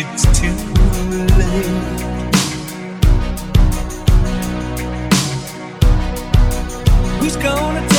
it's too late? Who's gonna take?